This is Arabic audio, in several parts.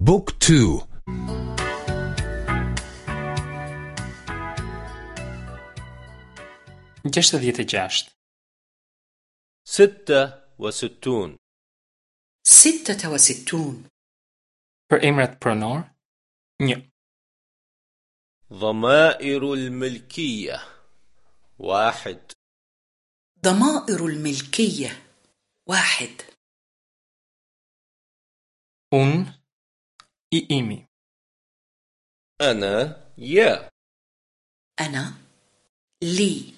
Book two. gjashtëdhjetë e gjashtë. ستة وستون. ستة وستون. Përemrat pronor Një ضمائر الملكية. واحد. ضمائر الملكية. واحد. Unë i imi. أنا يا أنا لي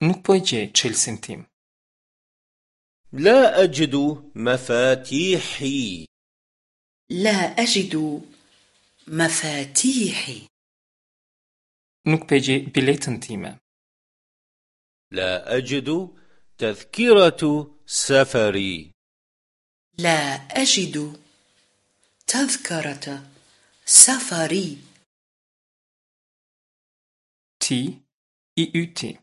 Nuk po e gjej çelësin tim. لا أجد مفاتيحي لا أجد مفاتيحي Nuk po e gjej biletën time. لا أجد تذكرة سفري لا أجد تذكرة سفري. تي إي يو تي.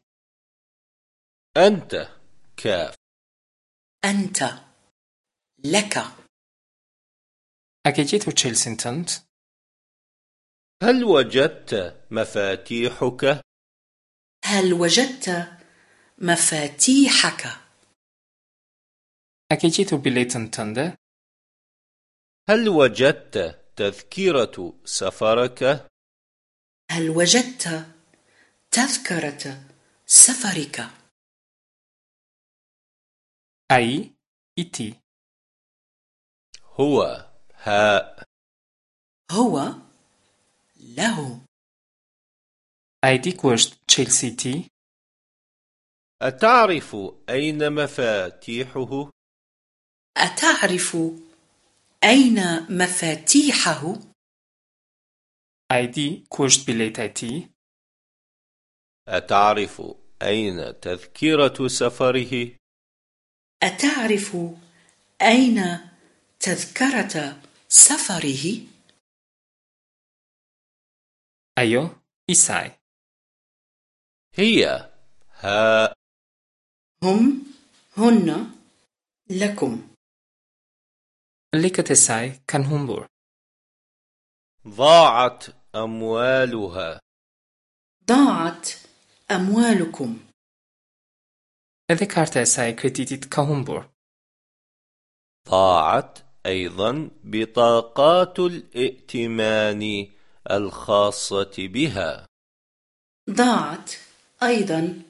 أنت كاف. أنت لك. أكيد اكيتيت تشيلسنتنت هل وجدت مفاتيحك؟ هل وجدت مفاتيحك؟ اكيتيت بليتنتنده هل وجدت تذكرة سفرك؟ هل وجدت تذكرة سفرك i ti هو هاء هو له çelësi i ti? أتعرف أين مفاتيحه؟ أتعرف أين مفاتيحه؟ Bileta e ti? أتعرف أين تذكرة سفره؟ أتعرف أين تذكرة سفره؟ I saj هي هاء هم هن لكم Saj kanë humbur ضاعت أموالها. ضاعت أموالكم. e kreditit ka humbur ضاعت أيضا بطاقات الائتمان الخاصة بها. ضاعت أيضا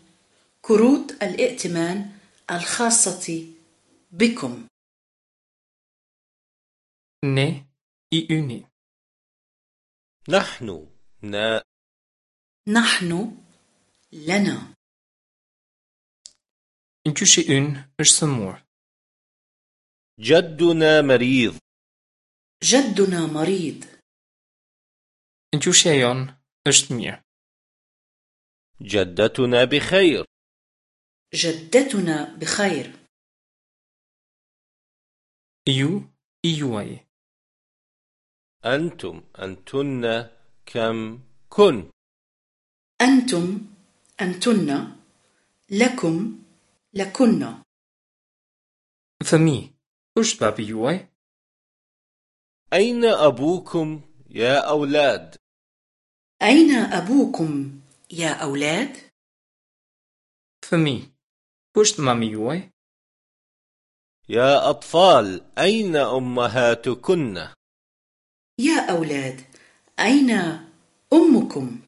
كروت الائتمان الخاصة بكم. Ne i yni نحن نا نحن لنا Gjyshi ynë është sëmur جدنا مريض جدنا مريض Gjyshi e jonë është mirë جدتنا بخير جدتنا بخير Ju i juaj أنتم أنتن كم كن أنتم أنتن لكم لكن Fëmi, është babi juaj? أين أبوكم يا أولاد أين أبوكم يا أولاد؟ Fëmi, është mami juaj? يا أطفال أين أمهاتكن يا أولاد أين أمكم؟